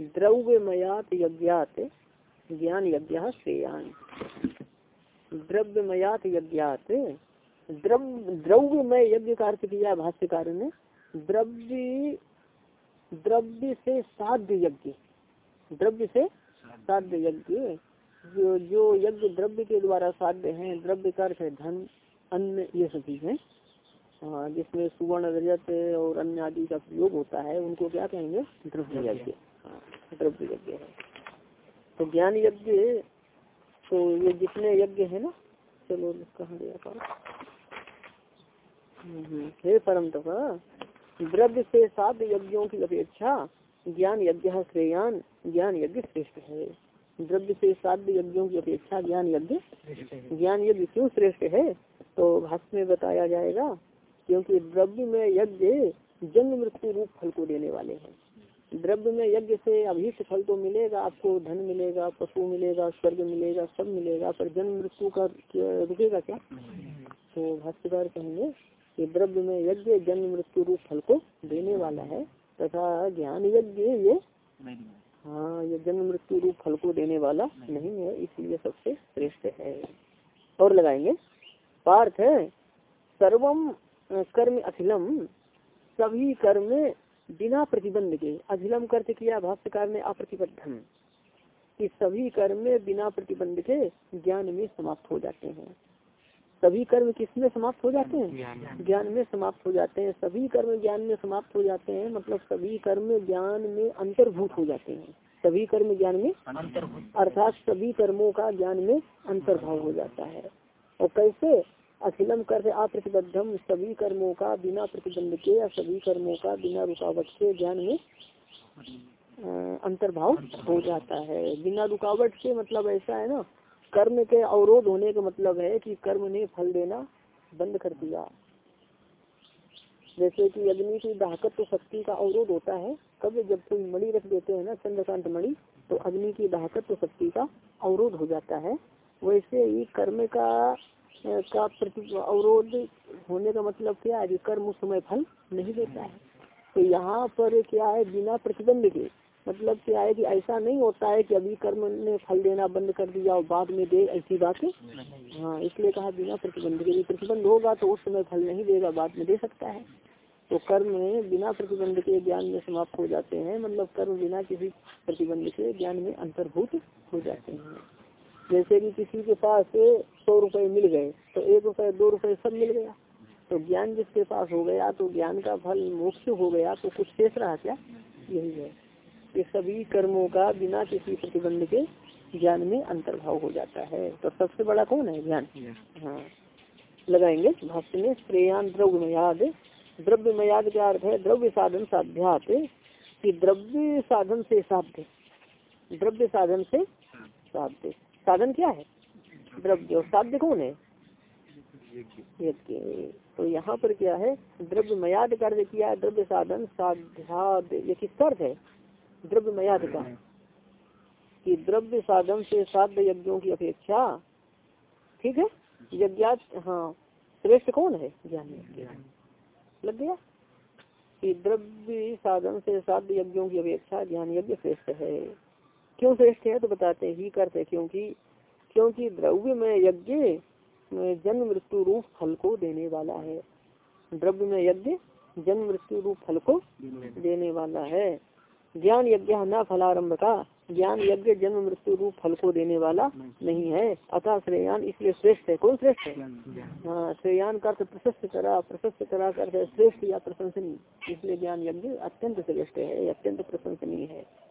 द्रव्यमयात यज्ञात, ज्ञान यज्ञ श्रेयान द्रव्यमयात यज्ञात द्रव्य द्रव्यमय यज्ञ का अर्थ किया भाष्यकार ने? द्रव्य द्रव्य से साध्य यज्ञ। द्रव्य से साध्य यज्ञ। जो जो यज्ञ द्रव्य के द्वारा साध्य है, द्रव्य का अर्थ है धन अन्न ये सभी है। हाँ जिसमें सुवर्ण, रजत और अन्य आदि का प्रयोग होता है, उनको क्या कहेंगे? द्रव्य यज्ञ। द्रव्य यज्ञ है। तो ज्ञान यज्ञ तो ये जितने यज्ञ है ना चलो कहा गया था। हे परम तप द्रव्य से सात यज्ञों की अपेक्षा ज्ञान यज्ञ श्रेयान ज्ञान यज्ञ श्रेष्ठ है। द्रव्य से साध्य यज्ञों की अपेक्षा ज्ञान यज्ञ ज्ञान यज्ञ क्यों श्रेष्ठ है? तो भाष्य में बताया जाएगा क्योंकि द्रव्य में यज्ञ जन्म मृत्यु रूप फल को देने वाले हैं। द्रव्य में यज्ञ से अभीष्ट फल तो मिलेगा आपको धन मिलेगा पशु मिलेगा स्वर्ग मिलेगा सब मिलेगा पर जन्म मृत्यु का रुकेगा क्या? तो भाष्यकार कहेंगे कि द्रव्य में यज्ञ जन्म मृत्यु रूप फल को देने वाला है तथा ज्ञान यज्ञ ये हाँ ये जन्म मृत्यु रूप फल को देने वाला नहीं। है इसलिए सबसे श्रेष्ठ है। और लगाएँगे। पार्थ है सर्वम कर्म अखिलम सभी कर्म बिना प्रतिबंध के अधिलम करते किया भाष्यकार ने अप्रतिबद्धम। कि सभी कर्म बिना प्रतिबंध के ज्ञान में समाप्त हो जाते हैं। सभी कर्म किसमें समाप्त हो जाते हैं? ज्ञान में। समाप्त हो जाते हैं। सभी कर्म ज्ञान में समाप्त हो जाते हैं मतलब सभी कर्म ज्ञान में अंतर्भूत हो जाते हैं। सभी कर्म ज्ञान में अर्थात सभी कर्मों का ज्ञान में अंतर्भाव हो जाता है। और कैसे? अखिलम कर अप्रतिबद्धम, सभी कर्मों का बिना प्रतिबंध के या सभी कर्मों का बिना रुकावट के ज्ञान में अंतर्भाव हो जाता है। बिना रुकावट के मतलब ऐसा है ना, कर्म के अवरोध होने का मतलब है कि कर्म ने फल देना बंद कर दिया। जैसे कि अग्नि की दाहकत तो शक्ति का अवरोध होता है कब जब कोई मणि रख देते हैं ना, चंद्रकांत मणि तो अग्नि की दाहकत तो शक्ति का अवरोध हो जाता है। वैसे ही कर्म का का प्रति अवरोध होने का मतलब क्या है? कि कर्म उस समय फल नहीं देता है। तो यहाँ पर क्या है? बिना प्रतिबंध के। मतलब क्या है कि ऐसा नहीं होता है कि अभी कर्म ने फल देना बंद कर दिया और बाद में दे ऐसी बात है हाँ इसलिए कहा बिना प्रतिबंध के प्रतिबंध होगा तो उस समय फल नहीं देगा बाद में दे सकता है। तो कर्म बिना प्रतिबंध के ज्ञान में समाप्त हो जाते हैं। मतलब कर्म बिना किसी प्रतिबंध के ज्ञान में अंतर्भूत हो जाते हैं। जैसे कि किसी के पास सौ रुपए मिल गए तो एक रुपए, दो रुपए सब मिल गया। तो ज्ञान जिसके पास हो गया तो ज्ञान का फल मोक्ष हो गया तो कुछ शेष रहा क्या? यही है। कि सभी कर्मों का बिना किसी प्रतिबंध के ज्ञान में अंतर्भाव हो जाता है। तो सबसे बड़ा कौन है ज्ञान? हाँ। लगाएँगे भक्त में, श्रेयान द्रव्य मयाद का अर्थ है? द्रव्य साधन साध्यात कि द्रव्य साधन से साध्य। द्रव्य साधन से साध्य। साधन क्या है? द्रव्य और साध्य कौन है? तो यहाँ पर क्या है? द्रव्य मयाद कार्य किया द्रव्य साधन, साध्याद, ये किसका अर्थ है? द्रव्य मयाद का। कि द्रव्य साधन से साध्य यज्ञों की अपेक्षा, ठीक है? यज्ञात हाँ श्रेष्ठ कौन है? ज्ञान लग गया? कि द्रव्य साधन से साध्य यज्ञों की अपेक्षा ज्ञान यज्ञ श्रेष्ठ है। क्यों श्रेष्ठ है? तो बताते ही करते, क्योंकि क्योंकि द्रव्य में यज्ञ जन्म मृत्यु रूप फल को देने वाला है। द्रव्य में यज्ञ, जन्म मृत्यु रूप फल को देने वाला है। ज्ञान यज्ञ न फलारंभ का। ज्ञान यज्ञ, जन्म मृत्यु रूप फल को देने वाला नहीं है। अतः श्रेयान इसलिए श्रेष्ठ है। कौन श्रेष्ठ है? हाँ श्रेयान का प्रशस्त करा प्रशस्त करा कर श्रेष्ठ या प्रशंसनीय। इसलिए ज्ञान यज्ञ अत्यंत श्रेष्ठ है, अत्यंत प्रशंसनीय है।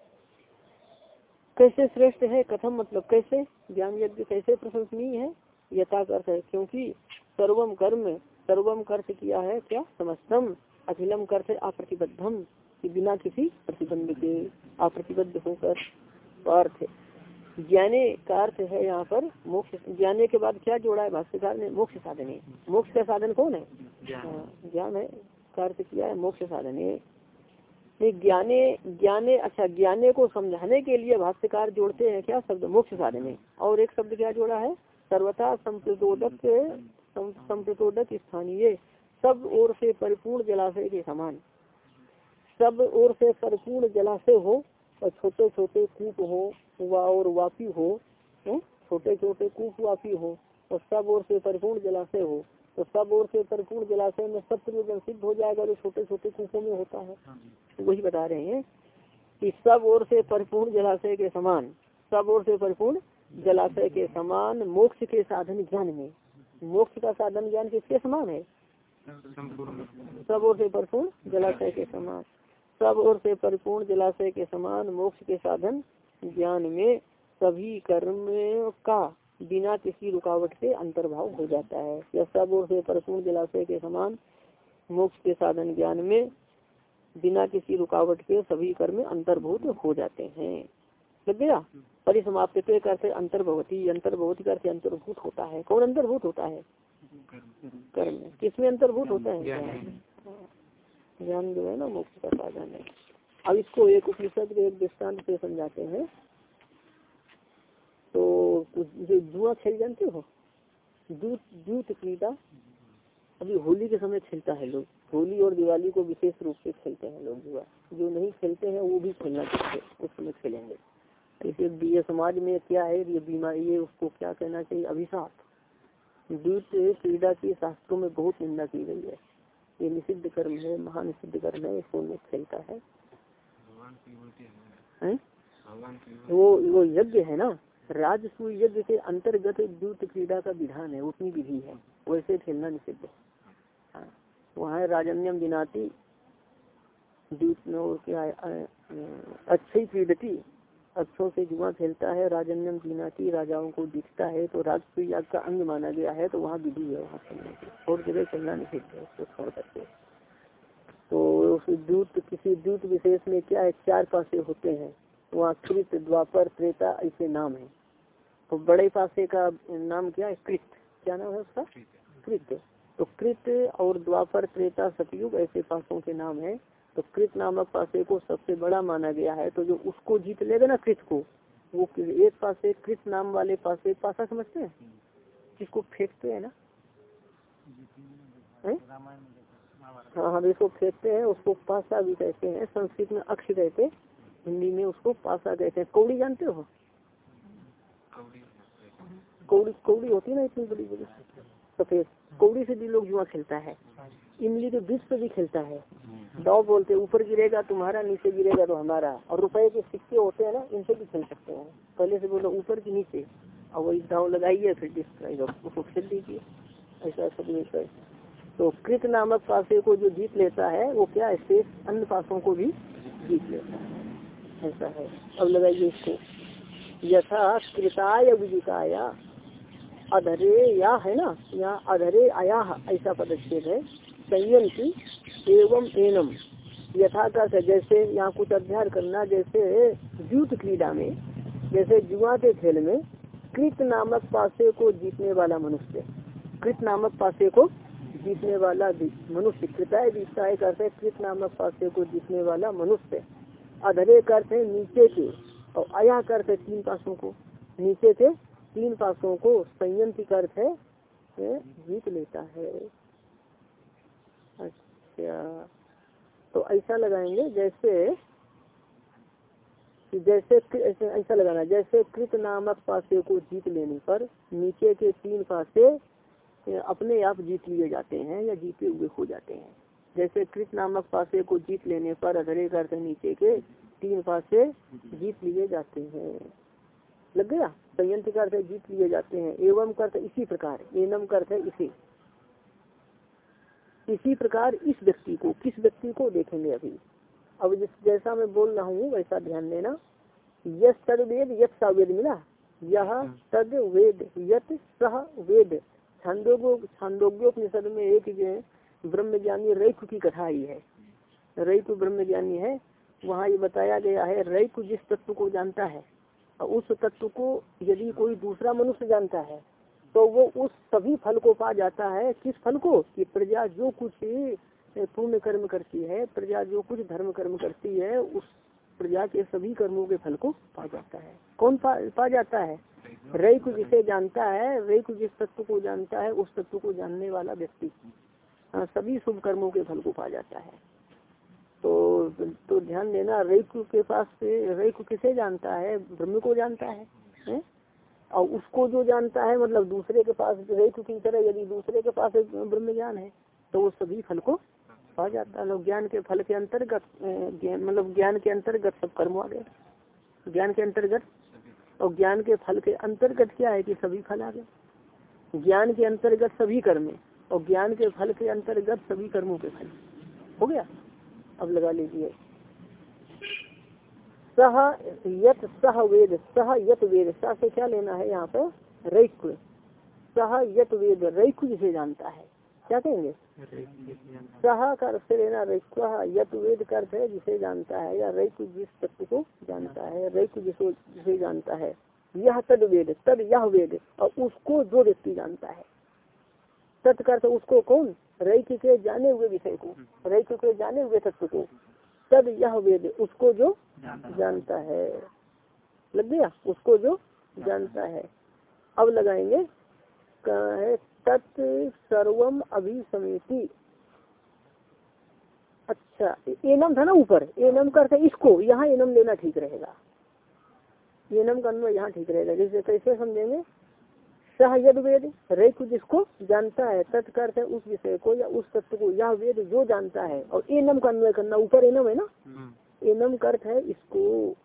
कैसे श्रेष्ठ है कथम मतलब कैसे? ज्ञान यज्ञ कैसे प्रशंसनीय है? यथा अर्थ है क्योंकि सर्वम कर्म सर्वम कर्थ किया है क्या? समस्तम। अखिलम कर्थ अप्रतिबद्धम कि बिना किसी प्रतिबंध के अप्रतिबद्ध होकर अर्थ ज्ञाने का अर्थ है यहाँ पर मोक्ष। ज्ञाने के बाद क्या जोड़ा है भाष्यकार ने? मोक्ष साधने। मोक्ष का साधन कौन है? हाँ, ज्ञान है का अर्थ किया है मोक्ष साधने। ज्ञाने ज्ञाने अच्छा ज्ञाने को समझाने के लिए भाष्यकार जोड़ते हैं क्या शब्द? मोक्ष साधने और एक शब्द क्या जोड़ा है? सर्वथा संप्रतोदक संप्रतोदक स्थानीय। सब ओर से परिपूर्ण जलाशय के समान। सब ओर से परिपूर्ण जलाशय हो, और छोटे छोटे कूप हो, वा, और वापी हो छोटे छोटे कूप वापी हो, और सब ओर से परिपूर्ण जलाशय हो। तो सब ओर से परिपूर्ण जलाशय में सब प्रयोजन सिद्ध हो जाएगा जो छोटे छोटे कूपों में होता है। वही बता रहे हैं कि सब ओर से परिपूर्ण जलाशय के समान सब ओर से परिपूर्ण जलाशय के समान मोक्ष के साधन ज्ञान में। मोक्ष का साधन ज्ञान किसके समान है? सब ओर से परिपूर्ण जलाशय के समान। सब ओर से परिपूर्ण जलाशय के समान मोक्ष के साधन ज्ञान में सभी कर्म का बिना किसी रुकावट के अंतर्भाव हो जाता है। या सब ओर से परिपूर्ण जलाशय के समान मोक्ष के साधन ज्ञान में बिना किसी रुकावट के सभी कर्म अंतर्भूत हो जाते हैं। लग गया? परिसमाप्त के करते अंतर्भवती अंतर्भवती करते अंतर्भूत होता है। कौन अंतर्भूत होता है? कर्म। किसमें अंतर्भूत होता है? ज्ञान जो है ना मोक्ष का साधन है। अब इसको एक उपनिषद के एक दृष्टांत से समझाते हैं। जो जुआ खेल जानते हो? दूत जूत क्रीड़ा अभी होली के समय खेलता है लोग। होली और दिवाली को विशेष रूप से खेलते हैं लोग जुआ। जो नहीं खेलते हैं वो भी खेलना चाहते उस समय खेलेंगे। इसे ये समाज में क्या है ये बीमारी ये उसको क्या कहना चाहिए? अभिशाप। दूत क्रीड़ा की शास्त्रों में बहुत निंदा की गई है। ये निषिद्ध कर्म है महान निषिद्ध कर्म है इसको खेलता है। वो वो यज्ञ है ना? राजसू यज्ञ के अंतर्गत दूत क्रीड़ा का विधान है उतनी विधि है। वैसे खेलना निषिद्ध है। हाँ, वहाँ राजन्यम दिनाती दूत क्या अच्छी क्रीडती अच्छों से जुआ खेलता है राजन्यम दीनाती राजाओं को दिखता है तो राजसू याग का अंग माना गया है तो वहाँ विधि है वहाँ खेलने की। और जगह खेलना निषिद्ध है उसको छोड़ करके। तो दूत किसी दूत विशेष में क्या है चार पासे होते हैं। वहाँ कृत द्वापर त्रेता ऐसे नाम है। तो बड़े पासे का नाम क्या है? कृत क्या नाम है उसका? कृत तो कृत और द्वापर त्रेता सतयुग ऐसे पासों के नाम है। तो कृत नामक पासे को सबसे बड़ा माना गया है। तो जो उसको जीत लेगा ना कृत को वो एक पासे कृत नाम वाले पासे पासा समझते हैं? जिसको फेंकते हैं ना। हाँ? हम इसको फेंकते हैं उसको पासा भी कहते हैं संस्कृत में अक्ष कहते हिंदी में उसको पासा कहते हैं कौड़ी जानते हो? कौड़ी कौड़ी होती है ना इतनी बड़ी बड़ी? सफ़ेद। कौड़ी से भी लोग जुआ खेलता है। इमली के बीच पे भी खेलता है। दाव बोलते ऊपर गिरेगा तुम्हारा, नीचे गिरेगा तो हमारा। और रुपए के सिक्के होते हैं ना, इनसे भी खेल सकते हैं। पहले से बोलो, ऊपर के नीचे। और वही दाव लगाइए, फिर डिस्क्राइब उसको खेल दीजिए ऐसा सब तो कृत नामक पासे को जो जीत लेता है, वो क्या शेष अन्य पासों को भी जीत लेता है। ऐसा है। अब लगाइए इसको। यथा कृताय विजिकाया अधरे या है ना? यहाँ अधरे आया ऐसा पदच्छेद है। संयम की एवं एनम। यथा का जैसे यहाँ कुछ अध्ययन करना, जैसे जूत क्रीड़ा में, जैसे जुआ के खेल में, कृत नामक पासे को जीतने वाला मनुष्य। कृत नामक पासे को जीतने वाला मनुष्य। कृताय विस्ताय करते कृत नामक पासे को जीतने वाला मनुष्य। अधरे करते नीचे के और आया करते तीन पासों को, नीचे के तीन पासों को संयंत्र अर्थ है जीत लेता है। अच्छा तो ऐसा लगाएँगे जैसे जैसे ऐसा लगाना, जैसे कृत नामक पासे को जीत लेने पर नीचे के तीन पासे अपने आप जीत लिए जाते हैं या जीते हुए हो जाते हैं। जैसे कृत नामक पासे को जीत लेने पर अधरे करते नीचे के तीन पासे जीत लिए जाते हैं। लग गया? संयंत्र करते जीत लिए जाते हैं। एवं करते इसी प्रकार, एनम करते इसी। इसी प्रकार इस व्यक्ति को, किस व्यक्ति को देखेंगे अभी? अब जिस जैसा मैं बोल रहा हूँ, वैसा ध्यान देना। तद वेद यथ सा मिला। यह तद वेद यथ सह वेद। छांदोग्यो, छांदोग्योपनिषद में एक ब्रह्म ज्ञानी रैख की कथा आई है। रैक ब्रह्म ज्ञानी है वहाँ ये बताया गया है रैक जिस तत्व को जानता है और उस तत्व को यदि कोई दूसरा मनुष्य जानता है तो वो उस सभी फल को पा जाता है। किस फल को? कि प्रजा जो कुछ पुण्य कर्म करती है प्रजा जो कुछ धर्म कर्म करती है उस प्रजा के सभी कर्मों के फल को पा जाता है। कौन पा, पा जाता है? को जिसे जानता है को जिस तत्व को जानता है उस तत्व को जानने वाला व्यक्ति। हाँ, सभी शुभ कर्मों के फल को पा जाता है। तो तो ध्यान देना रैक के पास से रैक किसे जानता है? ब्रह्म को जानता है, है? और उसको जो जानता है मतलब दूसरे के पास रैक की तरह यदि दूसरे के पास ब्रह्म ज्ञान है तो वो सभी फल को पा जाता है। ज्ञान के फल के अंतर्गत मतलब ज्ञान के अंतर्गत सब कर्म आ गए। ज्ञान के अंतर्गत? और ज्ञान के फल के अंतर्गत क्या है कि सभी फल आ गए? ज्ञान के अंतर्गत सभी कर्म और ज्ञान के फल के अंतर्गत सभी कर्मों के फल। हो गया? अब लगा लीजिए। सह यत, सह वेद, सह यत वेद। सह से क्या लेना है यहाँ पर? रैक्व सह यत वेद रैक्व जिसे जानता है। क्या कहेंगे? सह कर से लेना रैक्व यत वेद कर है जिसे जानता है या रैक्व जिस तत्व को जानता है रैक्व जिसे जिसे जानता है। यह तद वेद, तद यह वेद। और उसको जो व्यक्ति जानता है। तत्कर उसको कौन? रैक के जाने हुए विषय को। रैक के जाने हुए तत्व को। तद यह वेद उसको जो जानता है। लग गया? उसको जो जानता है। अब लगाएँगे। कहा है तत् सर्वम अभी समिति अच्छा एनम था ना ऊपर? एनम करते इसको यहाँ एनम लेना ठीक रहेगा। एनम का अन्वय यहाँ ठीक रहेगा। जैसे कैसे समझेंगे सह यद वेद रेख जिसको जानता है तत्कर्थ है उस विषय को या उस तत्व को यह वेद जो जानता है। और एनम का अन्वय करना ऊपर एनम है ना? हम्म। एनम का अर्थ है इसको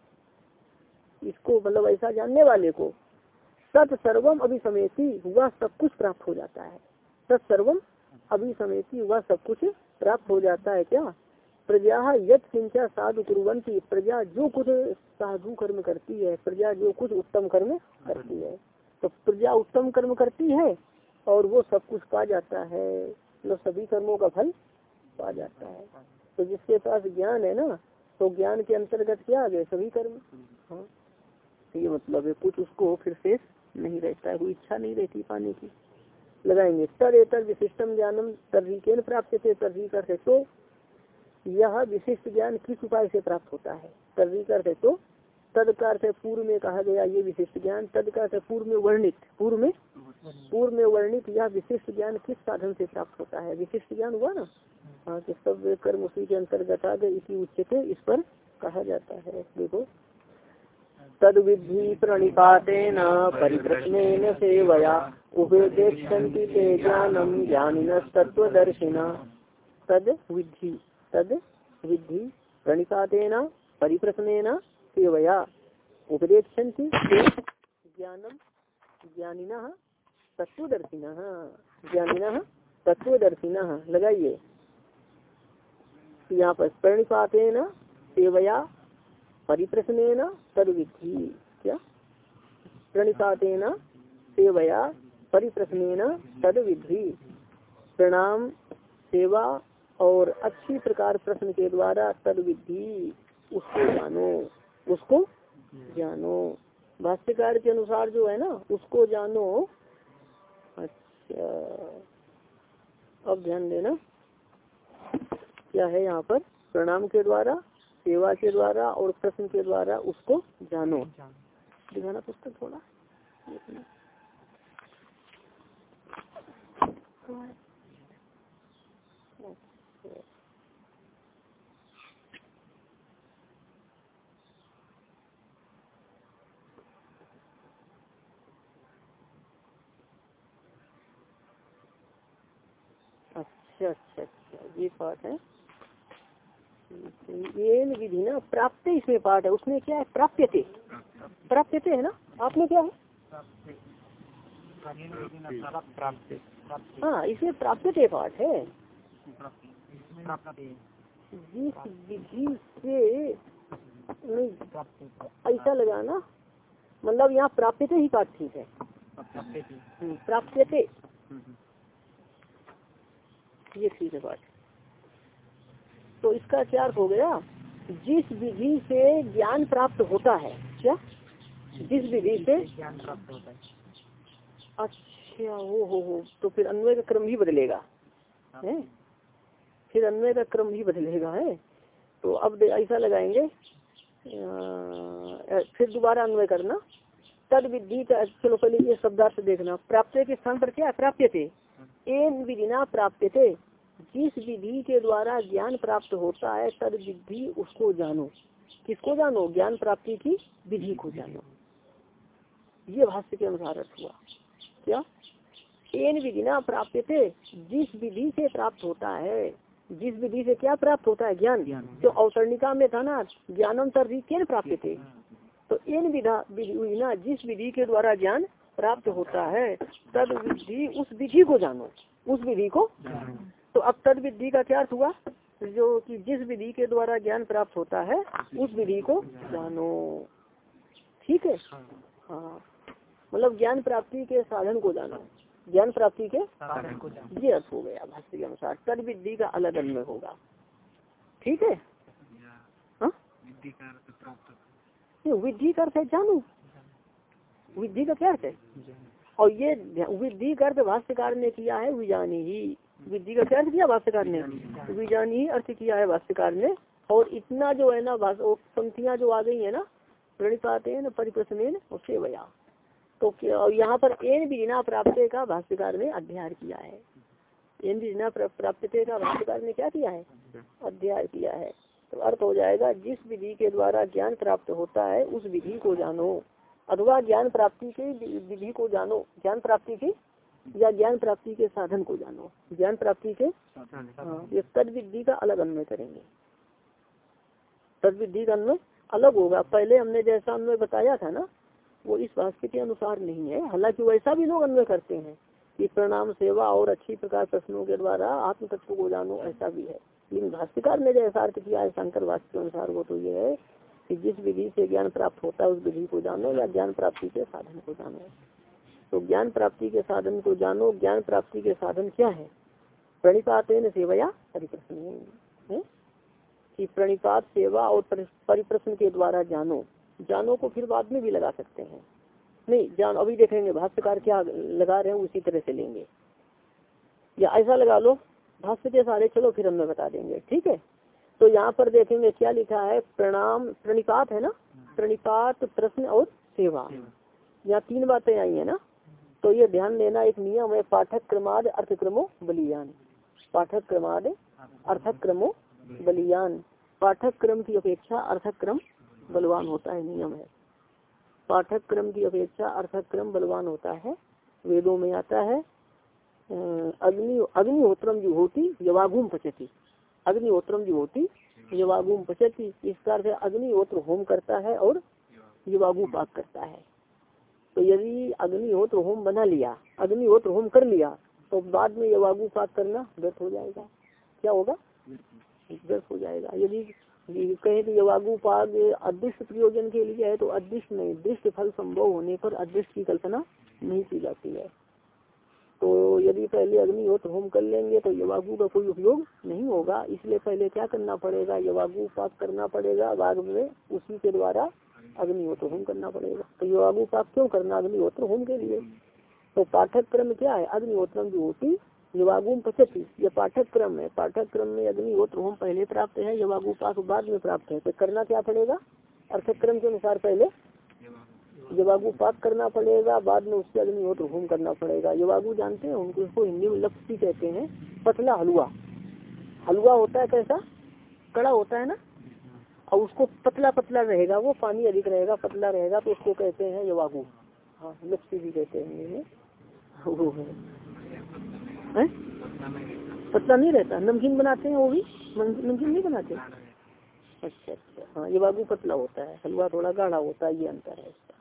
इसको मतलब ऐसा जानने वाले को सत सर्वम अभिसमेती वह सब कुछ प्राप्त हो जाता है। सत सर्वम अभिसमेती वह सब कुछ प्राप्त हो जाता है क्या? प्रजा यद सिंचा साधु कुरंती प्रजा जो कुछ साधु कर्म करती है प्रजा जो कुछ उत्तम कर्म करती है। तो प्रजा उत्तम कर्म करती है और वो सब कुछ पा जाता है। मतलब सभी कर्मों का फल पा जाता है। तो जिसके पास ज्ञान है ना तो ज्ञान के अंतर्गत क्या आ गए सभी कर्म? हाँ। तो ये मतलब है, कुछ उसको फिर शेष नहीं रहता है, कोई इच्छा नहीं रहती पाने की। लगाएँगे। तर एतर विशिष्टम ज्ञानम तर्रीकेन प्राप्त थे तर्री करते तो यह विशिष्ट ज्ञान किस उपाय से प्राप्त होता है? तर्री करते तो तद का अर्थ पूर्व में कहा गया ये विशिष्ट ज्ञान तद का अर्थ पूर्व में वर्णित, पूर्व में? पूर्व में वर्णित यह विशिष्ट ज्ञान किस साधन से प्राप्त होता है? विशिष्ट ज्ञान हुआ ना? हाँ कि सब कर्म उसी के अंतर्गत आ गए, इसी उच्चते इस पर कहा जाता है। देखो। तद विधि प्रणिपातेन परिप्रश्न सेवया ते ज्ञानम ज्ञानिन तत्वदर्शिना तद विधि तद विधि प्रणिपातेन परिप्रश्न सेवया उपदेक्षन्ति ज्ञानम ज्ञानिन तत्वदर्शिन ज्ञानिन तत्वदर्शिन लगाइए। यहाँ पर प्रणिपातेन सेवया परिप्रश्न तद विधि क्या? प्रणिपातेन सेवया परिप्रश्न तद विधि प्रणाम, सेवा और अच्छी प्रकार प्रश्न के द्वारा तद विधि उसको जानो उसको जानो। भाष्यकार के अनुसार जो है ना, उसको जानो। अच्छा। अब ध्यान देना, क्या है यहाँ पर? प्रणाम के द्वारा, सेवा के द्वारा और प्रश्न के द्वारा उसको जानो। दिखाना पुस्तक थोड़ा अच्छा अच्छा ये पाठ है। ये विधि ना प्राप्त इसमें पाठ है। उसमें क्या है? प्राप्य थे प्राप्य थे है ना? आपने क्या है? हाँ इसमें प्राप्त थे पाठ है। जिस विधि से ऐसा लगाना मतलब यहाँ प्राप्त ही पाठ ठीक है। प्राप्त थे ये ठीक है बात तो इसका क्या अर्थ हो गया? जिस विधि से ज्ञान प्राप्त होता है क्या? जिस विधि से? ज्ञान प्राप्त होता है अच्छा हो हो हो तो फिर अन्वय का क्रम भी बदलेगा है? फिर अन्वय का क्रम भी बदलेगा है? तो अब ऐसा लगाएँगे अ, फिर दोबारा अन्वय करना। तद विधि का चलो पहले ये शब्दार्थ देखना। प्राप्त के स्थान पर क्या? प्राप्त थे। एन विधिना प्राप्त थे। जिस विधि के द्वारा ज्ञान प्राप्त होता है तद विधि उसको जानो। किसको जानो? ज्ञान प्राप्ति की विधि को जानो। ये भाष्य के अनुसार अर्थ हुआ। क्या? एन विधिना प्राप्त थे जिस विधि से प्राप्त होता है जिस विधि से क्या प्राप्त होता है? ज्ञान। ज्ञान। जो अवतरणिका में था ना ज्ञानम तरी केन प्राप्त थे? तो इन विधा विधि विधिना जिस विधि के द्वारा ज्ञान प्राप्त होता है तद विधि उस विधि को जानो। उस विधि को तो अब तद विधि का क्या अर्थ हुआ? जो कि जिस विधि के द्वारा ज्ञान प्राप्त होता है उस विधि को जानो ठीक है? हाँ। मतलब ज्ञान प्राप्ति के साधन को जानो। ज्ञान प्राप्ति के साधन को जान। ये अर्थ हो गया भाष्य के अनुसार। तद विधि का अलग अन्वय होगा। ठीक है? हाँ? विधि का अर्थ है जानू। विधि का क्या अर्थ है? और ये विधि का अर्थ भाष्यकार ने किया है विजानी ही। विधि का क्या अर्थ किया भाष्यकार ने। विजानी ही अर्थ किया है भाष्यकार ने। और इतना जो है ना पंक्तियाँ जो आ गई है ना, प्रणिपातेन परिप्रश्न और सेवया तो क्या- और यहाँ पर एन बिना प्राप्त का भाष्यकार ने अध्ययन किया है। एन बिना प्राप्त का भाष्यकार ने क्या किया है? अध्ययन किया है। तो अर्थ हो जाएगा, जिस विधि के द्वारा ज्ञान प्राप्त होता है, उस विधि को जानो। अथवा ज्ञान प्राप्ति की विधि को जानो। ज्ञान प्राप्ति की या ज्ञान प्राप्ति के साधन को जानो। ज्ञान प्राप्ति के हाँ, ये तद विधि का अलग अन्वय करेंगे। तद विधि का अन्वय अलग होगा। पहले हमने जैसा अन्वय बताया था ना वो इस वाक्य के अनुसार नहीं है। हालाँकि वैसा भी लोग अन्वय करते हैं कि प्रणाम सेवा और अच्छी प्रकार प्रश्नों के द्वारा आत्म तत्व को जानो ऐसा भी है। लेकिन भाष्यकार ने जैसा अर्थ किया है शंकर वाक्य के अनुसार वो तो ये है कि जिस विधि से ज्ञान प्राप्त होता है उस विधि को जानो या ज्ञान प्राप्ति के साधन को जानो। तो ज्ञान प्राप्ति के साधन को जानो ज्ञान प्राप्ति के साधन क्या है? प्रणिपातेन सेवया परिप्रश्न है? कि प्रणिपात सेवा और परिप्रश्न के द्वारा जानो। जानो को फिर बाद में भी लगा सकते हैं। नहीं जान अभी देखेंगे भाष्यकार क्या लगा रहे हैं उसी तरह से लेंगे। या ऐसा लगा लो भाष्य के सारे चलो फिर हमें बता देंगे ठीक है? तो यहाँ पर देखेंगे क्या लिखा है? प्रणाम प्रणिपात है ना? प्रणिपात प्रश्न और सेवा। यहाँ तीन बातें आई है ना? तो ये ध्यान देना एक नियम है पाठक क्रमाद अर्थ क्रमो बलियान। पाठक क्रमाद अर्थक क्रमो बलियान। पाठक क्रम की अपेक्षा अर्थक क्रम बलवान होता है, नियम है। पाठक क्रम की अपेक्षा अर्थक क्रम बलवान होता है, वेदों में आता है अग्नि, अग्निहोत्रम जो होती यवागुम पचती। अग्निहोत्रम जो होती यवागुम पचती इसका अर्थ अग्निहोत्र होम करता है और युवागु पाक करता है। तो यदि अग्निहोत्र होम बना लिया अग्निहोत्र होम कर लिया तो बाद में यवागु पाक करना, व्यर्थ हो जाएगा। क्या होगा? व्यर्थ हो जाएगा। यदि कहें कि यवागु पाग अदृष्ट प्रयोजन के लिए है तो अदृष्ट नहीं, दृष्ट फल संभव होने पर अदृष्ट की कल्पना नहीं की जाती है। तो यदि पहले अग्निहोत्र होम कर लेंगे तो यवागु का कोई उपयोग नहीं होगा। इसलिए पहले क्या करना पड़ेगा? यवागु पाक करना पड़ेगा, बाद में उसी के द्वारा अग्निहोत्र होम करना पड़ेगा। तो यवागु पाक क्यों करना अग्निहोत्र होम के लिए? तो पाठक क्रम क्या है? अग्निहोत्रम जो होती युवागुम पचती। ये पाठक क्रम है पाठक क्रम में अग्निहोत्र होम पहले प्राप्त है युवागु पाक बाद में प्राप्त है। तो करना क्या पड़ेगा? अर्थक्रम के अनुसार पहले युवागु पाक करना पड़ेगा, बाद में उससे अग्निहोत्र होम करना पड़ेगा। युवागु जानते हैं, उनको उसको हिंदी में लपसी कहते हैं, पतला हलवा। हलवा होता है कैसा? कड़ा होता है ना? और उसको पतला पतला रहेगा, वो पानी अधिक रहेगा, पतला रहेगा तो उसको कहते हैं यवागु। हाँ लपसी भी कहते हैं वो है? पतला नहीं रहता। नमकीन बनाते हैं वो भी? नमकीन नहीं बनाते? अच्छा अच्छा। हाँ ये बाबू पतला होता है। हलवा थोड़ा गाढ़ा होता है, ये अंतर है इसका।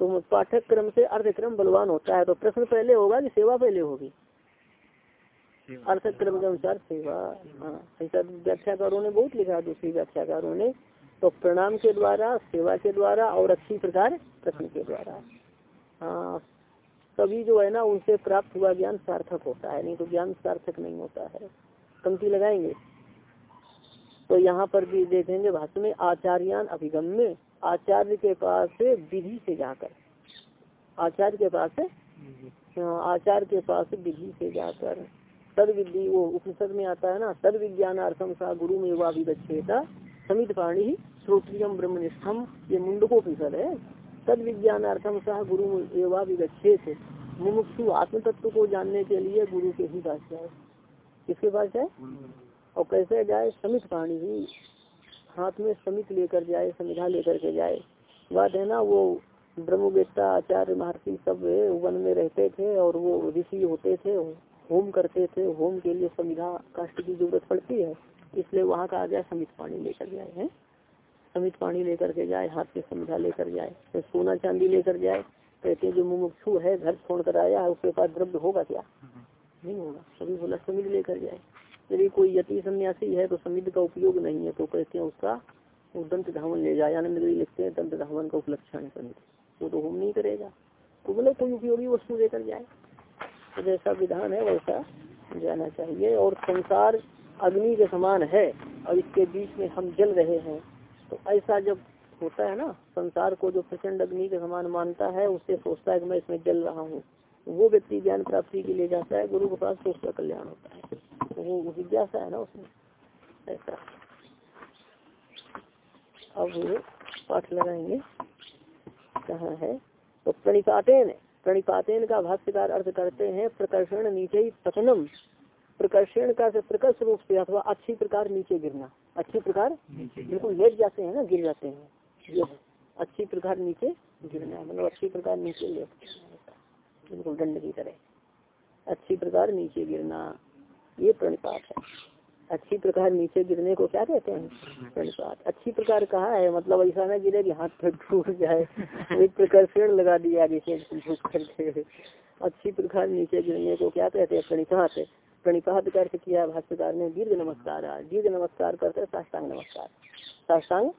तो पाठक क्रम से अर्धक्रम बलवान होता है तो प्रश्न पहले होगा कि सेवा पहले होगी? अर्थ क्रम के अनुसार सेवा हाँ ऐसा व्याख्याकारों ने बहुत लिखा दूसरी व्याख्याकारों ने। तो प्रणाम के द्वारा सेवा के द्वारा और अच्छी प्रकार प्रश्न के द्वारा। हाँ तभी जो है ना उनसे प्राप्त हुआ ज्ञान सार्थक होता है नहीं तो ज्ञान सार्थक नहीं होता है। पंक्ति लगाएँगे? तो यहाँ पर भी देखेंगे भाष्य में आचार्यान अभिगम में आचार्य के पास विधि से जाकर। आचार्य के पास हाँ, आचार्य के पास विधि से जाकर। तद विधि वो उपनिषद में आता है ना तद विज्ञानार्थम सा गुरु में वाभिगछेता समित पाणी श्रोत्रियम ब्रह्मनिष्ठम ये मुंडकोपनिषद है। तद विज्ञानार्थम सह गुरु एवा विगछेत मुमुक्षु आत्म तत्व को जानने के लिए गुरु के ही पास जाए। किसके पास जाए? और कैसे जाए? समित पाणी ही हाथ में समित लेकर जाए समिधा लेकर के जाए। बात है ना, वो ब्रह्मवेत्ता आचार्य, महर्षि सब वन में रहते थे और वो ऋषि होते थे। होम करते थे, होम के लिए संविधा काष्ट की ज़रूरत पड़ती है, इसलिए वहाँ का आ गया, समित पानी लेकर जाए है। समित पानी लेकर के जाए, हाथ में संविधा लेकर जाए तो सोना चांदी लेकर जाए, कहते हैं, जो मुमुक्षु है, घर छोड़ कर आया है, उसके पास द्रव्य होगा क्या? नहीं होगा, सभी बोला समित लेकर जाए। यदि कोई यति सन्यासी है तो समित का उपयोग नहीं है तो कहते हैं उसका दंत धावन ले जाए, आनंद लिखते हैं, दंत धावन का उपलक्षण समित वो तो होम नहीं करेगा। तो बोले कोई उपयोगी वस्तु लेकर जाए। जैसा विधान है, वैसा जाना चाहिए। और संसार अग्नि के समान है और इसके बीच में हम जल रहे हैं। तो ऐसा जब होता है ना, संसार को जो प्रचंड अग्नि के समान मानता है उससे सोचता है कि मैं इसमें जल रहा हूँ। वो व्यक्ति ज्ञान प्राप्ति के लिए जाता है, गुरु के पास तो उसका कल्याण होता है। वो जिज्ञासा है ना उसमें। ऐसा। अब पाठ लगाएँगे। कहाँ है? तो प्रणिपातेन। प्रणिपातेन का भाष्यकार अर्थ करते हैं प्रकर्षण नीचे ही पतनम प्रकर्षण का प्रकर्ष रूप से अथवा अच्छी प्रकार नीचे गिरना। अच्छी प्रकार बिल्कुल लेट जाते हैं ना गिर जाते हैं। अच्छी प्रकार नीचे गिरना मतलब अच्छी प्रकार नीचे लेट बिल्कुल दंड की तरह। अच्छी प्रकार नीचे गिरना ये प्रणिपात है। अच्छी प्रकार नीचे गिरने को क्या कहते हैं? प्रणिपात अच्छी प्रकार कहा है? मतलब ऐसा ना गिरे कि हाथ पर टूट जाए। एक प्रकार पेड़ लगा दिया जैसे झुक करके। अच्छी प्रकार नीचे गिरने को क्या कहते हैं? प्रणिपात। प्रणिपात करके किया भाष्यकार ने दीर्घ नमस्कार। दीर्घ नमस्कार करते साष्टांग नमस्कार। साष्टांग?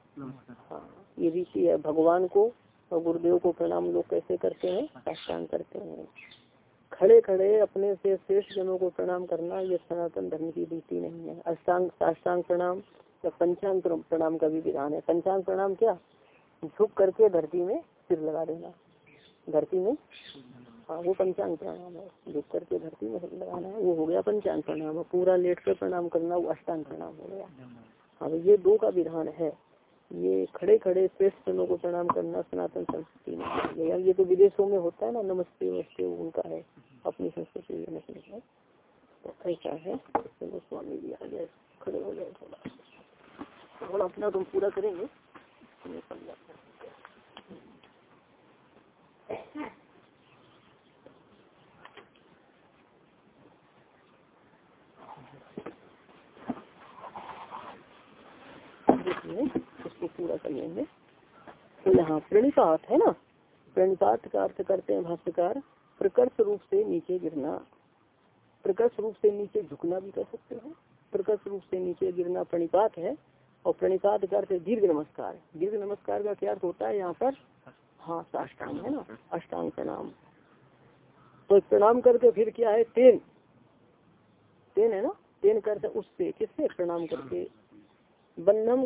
हाँ ये रीति है। भगवान को और गुरुदेव को प्रणाम लोग कैसे करते हैं? साष्टांग करते हैं। खड़े खड़े अपने से श्रेष्ठ जनों को प्रणाम करना, ये सनातन धर्म की रीति नहीं है। अष्टांग, साष्टांग प्रणाम या पंचांग प्रणाम का भी विधान है। पंचांग प्रणाम क्या? झुक करके धरती में सिर लगा देना। धरती में? हाँ वो पंचांग प्रणाम है। झुक करके धरती में लगाना है। वो हो गया पंचांग प्रणाम। पूरा लेट कर प्रणाम करना, वो अष्टांग प्रणाम हो गया। हाँ ये दो का विधान है। ये खड़े खड़े श्रेष्ठ जनों को प्रणाम करना सनातन संस्कृति में ये तो विदेशों में होता है ना, नमस्ते नमस्ते उनका है। अपनी संस्कृति में नहीं है। तो ऐसा है? चलो, स्वामी जी आ गए खड़े हो जाए थोड़ा। थोड़ा अपना तुम पूरा करेंगे। उसको पूरा कर लेंगे तो यहाँ प्रणिपात है ना? प्रणिपात का अर्थ करते हैं भाष्यकार, प्रकर्ष रूप से नीचे गिरना। प्रकर्ष रूप से नीचे झुकना भी कर सकते हैं। प्रकर्ष रूप से नीचे गिरना प्रणिपात है और प्रणिपात का अर्थ दीर्घ नमस्कार। दीर्घ नमस्कार का क्या अर्थ होता है यहाँ पर? हाँ साष्टांग है ना? अष्टांग प्रणाम। तो प्रणाम करके फिर क्या है? तेन। तेन है ना? तेन करते उससे, किससे? प्रणाम करके। बंधम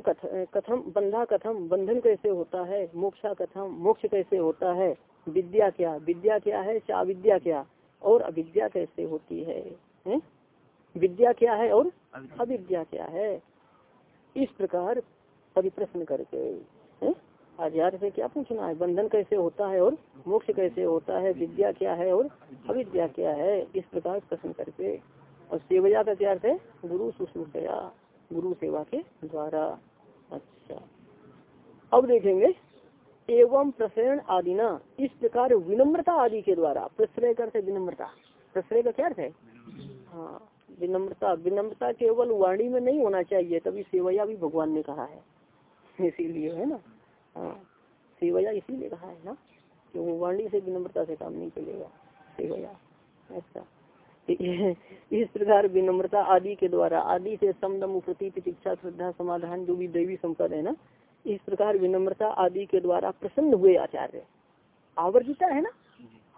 कथम बंधा कथम बंधन कैसे होता है मोक्षा कथम मोक्ष कैसे होता है विद्या क्या विद्या क्या है चाह विद्या क्या और अविद्या कैसे होती है, है? विद्या क्या है और अविद्या। क्या है? इस प्रकार परिप्रश्न करके आचार्य से क्या पूछना है? बंधन कैसे होता है और मोक्ष कैसे होता है विद्या क्या है और अविद्या क्या है? इस प्रकार प्रश्न करके और सेवया का क्या अर्थ है? गुरु सुश्रूषया गुरु सेवा के द्वारा। अच्छा। अब देखेंगे। एवं प्रसरण आदि ना इस प्रकार विनम्रता आदि के द्वारा। प्रश्रय करते विनम्रता। प्रश्रय का क्या अर्थ है? हाँ विनम्रता। विनम्रता केवल वाणी में नहीं होना चाहिए, तभी सेवया भी भगवान ने कहा है। इसीलिए है ना? हाँ सेवया इसीलिए कहा है ना, कि वो वाणी से विनम्रता से काम नहीं चलेगा। सेवया। ऐसा। इस प्रकार विनम्रता आदि के द्वारा आदि से समदम प्रति प्रतीक्षा श्रद्धा समाधान जो भी दैवी संपद है ना इस प्रकार विनम्रता आदि के द्वारा प्रसन्न हुए आचार्य। आवर्जिता है ना?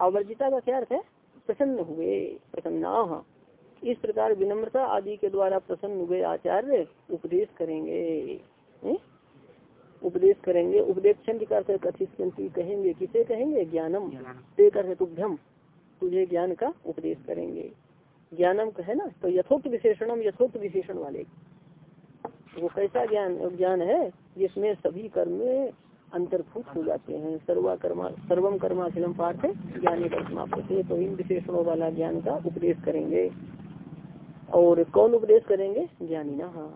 आवर्जिता का क्या अर्थ है? प्रसन्न हुए प्रसन्ना इस प्रकार विनम्रता आदि के द्वारा प्रसन्न हुए आचार्य उपदेश करेंगे। उपदेश करेंगे। उपदेशन का कथित कहेंगे किसे कहेंगे? ज्ञानम। ते कर तुभ्यम तुझे ज्ञान का उपदेश करेंगे। ज्ञानम है ना तो यथोक्त विशेषणम यथोक्त विशेषण वाले। वो कैसा ज्ञान ज्ञान है? जिसमें सभी कर्म अंतर्भूत हो जाते हैं। सर्वा कर्मा सर्वम कर्माचलम पाठ ज्ञानी समाप्त तो इन विशेषणों वाला ज्ञान का उपदेश करेंगे। और कौन उपदेश करेंगे? ज्ञानी ना हाँ।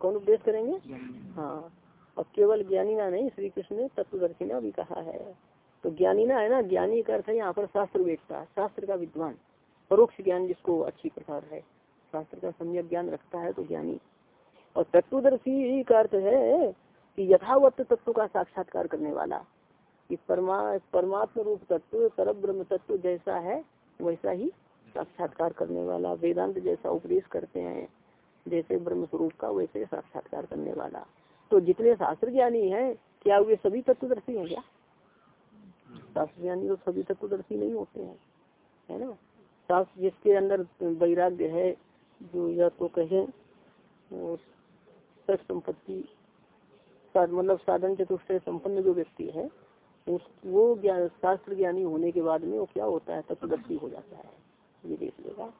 कौन उपदेश करेंगे? हाँ। और केवल ज्ञानी ना नहीं श्री कृष्ण ने तत्वदर्शिना भी कहा है। तो ज्ञानी ना है ना? ज्ञानी का अर्थ है यहाँ पर शास्त्र वेदता, शास्त्र का विद्वान, परोक्ष ज्ञान जिसको अच्छी प्रकार है। शास्त्र का सम्यक ज्ञान रखता है तो ज्ञानी। और तत्वदर्शी का अर्थ है कि यथावत तत्व का साक्षात्कार करने वाला। कि परमा, परमात्म रूप तत्व पर ब्रह्म तत्व जैसा है, वैसा ही साक्षात्कार करने वाला। वेदांत जैसा उपदेश करते हैं, जैसे ब्रह्म स्वरूप का, वैसे साक्षात्कार करने वाला। तो जितने शास्त्र ज्ञानी है, क्या वे सभी तत्वदर्शी हैं क्या? शास्त्र ज्ञानी तो सभी तत्वदर्शी नहीं होते हैं, है ना? शास्त्र जिसके अंदर वैराग्य है, जो या तो कहें संपत्ति मतलब साधन चतुष्ट संपन्न जो व्यक्ति है, उस, वो ज्ञान, शास्त्र ज्ञानी होने के बाद में वो क्या होता है? तत्वदर्शी हो जाता है। ये देख लेगा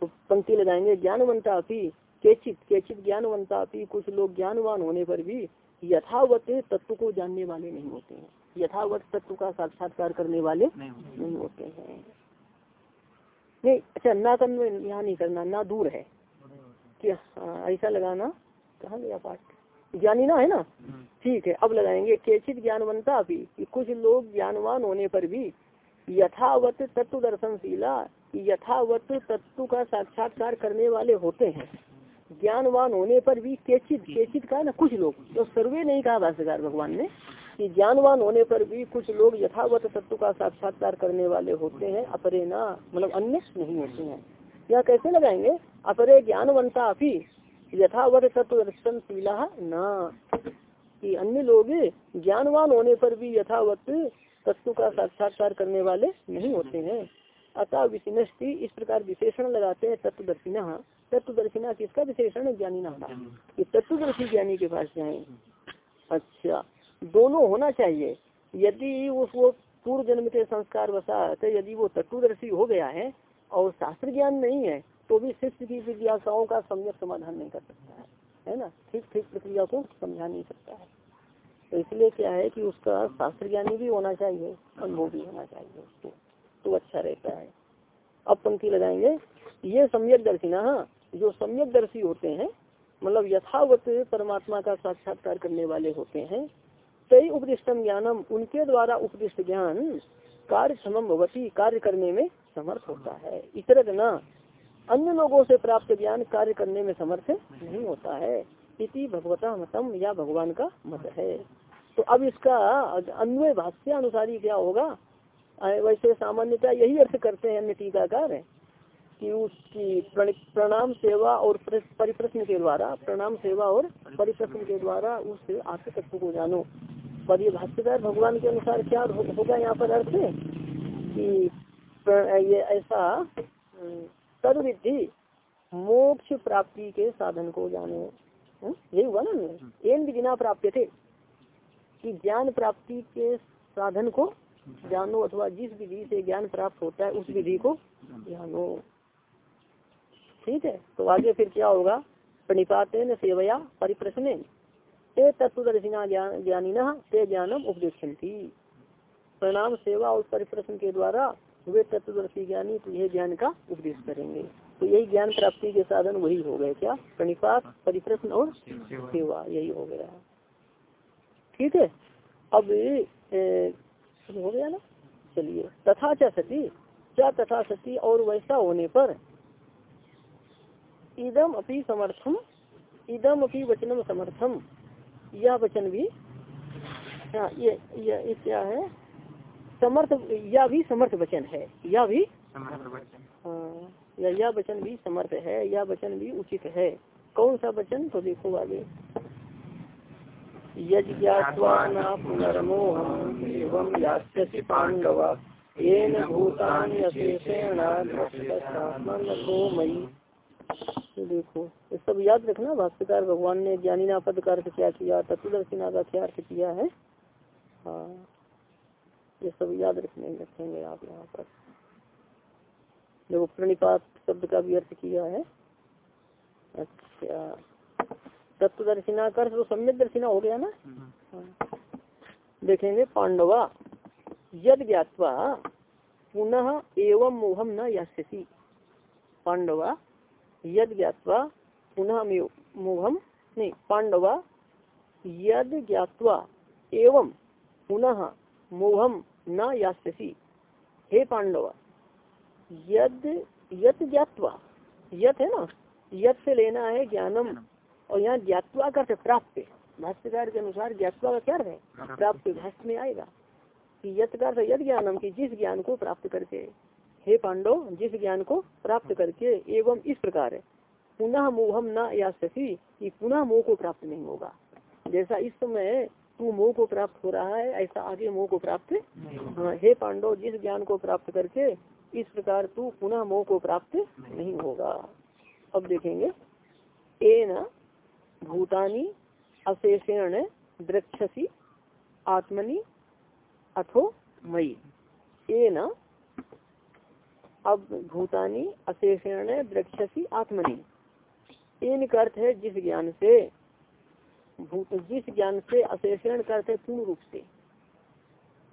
तो पंक्ति लगाएँगे, ज्ञानवंता भी केचित केचित ज्ञानवंता भी कुछ लोग ज्ञानवान होने पर भी यथावत तत्व को जानने वाले नहीं होते हैं। यथावत तत्व का साक्षात्कार करने वाले नहीं होते। हैं। नहीं अच्छा ना करना यहाँ नहीं करना ना दूर है। क्या हाँ, ऐसा लगाना कहा गया पाठ? ज्ञानी ना है ना? ठीक है अब लगाएँगे। केचित ज्ञानवंता भी कि कुछ लोग ज्ञानवान होने पर भी यथावत तत्व दर्शनशीला यथावत तत्व का साक्षात्कार करने वाले होते हैं। ज्ञानवान होने पर भी केचित केचित का ना कुछ लोग। तो सर्वे नहीं कहा भाष्यकार भगवान ने। कि ज्ञानवान होने पर भी कुछ लोग यथावत तत्व का साक्षात्कार करने वाले होते हैं, अपरे ना मतलब अन्य नहीं होते हैं। या कैसे लगाएँगे? अपरे ज्ञानवंता भी यथावत तत्व दर्शन शीला न। कि अन्य लोग ज्ञानवान होने पर भी यथावत तत्व का साक्षात्कार करने वाले नहीं होते हैं। अतः विशिष्टि इस प्रकार विशेषण लगाते हैं तत्वदर्शिना तत्वदर्शिना किसका विशेषण? है ज्ञानी नाम कि तत्वदर्शी ज्ञानी के पास जाए। अच्छा। दोनों होना चाहिए। यदि उस वो पूर्व जन्म के संस्कार वसा यदि वो तत्वदर्शी हो गया है और शास्त्र ज्ञान नहीं है तो भी शिष्य की जिज्ञासाओं का सम्यक समाधान नहीं कर सकता है। है ना? ठीक ठीक प्रक्रिया को समझा नहीं सकता है। तो इसलिए क्या है कि उसका शास्त्र ज्ञानी भी होना चाहिए अनुभव भी होना चाहिए उसको। तो अच्छा रहता है। अब पंक्ति लगाएँगे। ये सम्यक दर्शी दर्शिना जो सम्यक दर्शी होते हैं मतलब यथावत परमात्मा का साक्षात्कार करने वाले होते हैं कई उपदिष्टम ज्ञानम, उनके द्वारा उपदिष्ट ज्ञान कार्य समम भवती कार्य करने में समर्थ होता है। इतर न, अन्य लोगों से प्राप्त ज्ञान कार्य करने में समर्थ नहीं होता है। इति भगवता मतम या भगवान का मत है। तो अब इसका अन्वय भाष्य अनुसारी क्या होगा? वैसे सामान्यतः यही अर्थ करते हैं अन्य टीकाकार कि उसकी प्रणाम सेवा और परिप्रश्न के द्वारा, प्रणाम सेवा और परिप्रश्न के द्वारा उस आत्म तत्व को जानो। पर ये भाष्यकार भगवान के अनुसार क्या होगा यहाँ पर अर्थ कि ये ऐसा तदविधि मोक्ष प्राप्ति के साधन को जानो हम्म? यही हुआ ना एन बिना प्राप्त थे कि ज्ञान प्राप्ति के साधन को जानो अथवा जिस विधि से ज्ञान प्राप्त होता है उस विधि को जानो। ठीक है? तो आगे फिर क्या होगा? प्रणिपात सेवया परिप्रश्न ते तत्वदर्शिना ज्ञानी न ते ज्ञानम उपदेशंती प्रणाम सेवा और परिप्रश्न के द्वारा वे तत्वदर्शी ज्ञानी तुझे ज्ञान का उपदेश करेंगे। तो यही ज्ञान प्राप्ति के साधन वही हो गए क्या? प्रणिपात परिप्रश्न और सेवा यही हो गया। ठीक है? अब ए, हो गया ना? चलिए। तथा चा सती क्या तथा सती और वैसा होने पर? इदम अपनी समर्थम इदम अपनी वचनम समर्थम। यह वचन भी हाँ, ये, ये क्या है? समर्थ या भी समर्थ वचन है या भी हाँ या यह वचन भी समर्थ है यह वचन भी उचित है। कौन सा वचन? तो देखो आगे। ये देखो। ये सब याद रखना, भाष्यकार भगवान ने ज्ञानीना पद का अर्थ क्या किया, तत्वदर्शिना का क्या अर्थ किया है? हाँ ये सब याद रखने रखेंगे आप यहाँ पर। देखो, प्रणिपात शब्द का भी अर्थ किया है। अच्छा। तत्वदर्शिना का अर्थ तो सम्यक दर्शिना हो गया ना? हाँ। देखेंगे पांडवा। यद ज्ञातवा पुनः एवं मोहम न यास्यसी। पांडवा यद ज्ञातवा पुनः मोहम नहीं पांडवा यद ज्ञातवा एवं पुनः मोहम न यास्यसी। हे पांडवा यद यत ज्ञातवा यत है ना यत से लेना है ज्ञानम और यहाँ ज्ञातवा का प्राप्त भाष्यकार के अनुसार ज्ञातवा का क्या है? प्राप्त। भाष्य में आएगा कि यत का यद ज्ञानम की जिस ज्ञान को प्राप्त करके हे पांडव जिस ज्ञान को प्राप्त करके एवं इस प्रकार पुनः मोहम न या सही कि पुनः मोह को प्राप्त नहीं होगा। जैसा इस समय तू मोह को प्राप्त हो रहा है ऐसा आगे मोह को प्राप्त हाँ हे पांडव जिस ज्ञान को प्राप्त करके इस प्रकार तू पुनः मोह को प्राप्त नहीं होगा। अब देखेंगे। ए न भूतानी अशेषण द्रक्षसी आत्मनि अथो मई ए न अब भूतानी अशेषण द्रक्षसी आत्मनि। इन अर्थ है जिस ज्ञान से, भूत जिस ज्ञान से अशेषण अर्थ है पूर्ण रूप से।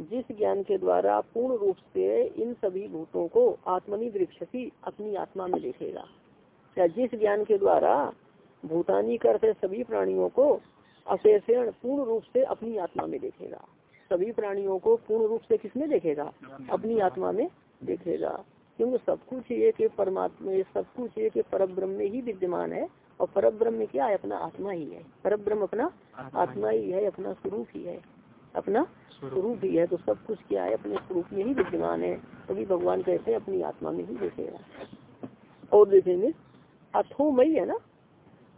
जिस ज्ञान के द्वारा पूर्ण रूप से इन सभी भूतों को आत्मनि दृक्षसी अपनी आत्मा में देखेगा। या जिस ज्ञान के द्वारा भूतानी करते सभी प्राणियों को अशेषण पूर्ण रूप से अपनी आत्मा में देखेगा। सभी प्राणियों को पूर्ण रूप से किसमें देखेगा? अपनी आत्मा में देखेगा। क्योंकि सब कुछ ये के परमात्मा सब कुछ ये के पर ब्रह्म में ही विद्यमान है और पर ब्रह्म क्या है? अपना आत्मा ही है। पर ब्रह्म अपना आत्मा ही है अपना स्वरूप ही है। अपना स्वरूप ही है तो सब कुछ क्या है? अपने स्वरूप में ही विद्यमान है। तभी भगवान कहते हैं अपनी आत्मा में ही देखेगा। और देखेंगे अथोमयी है ना?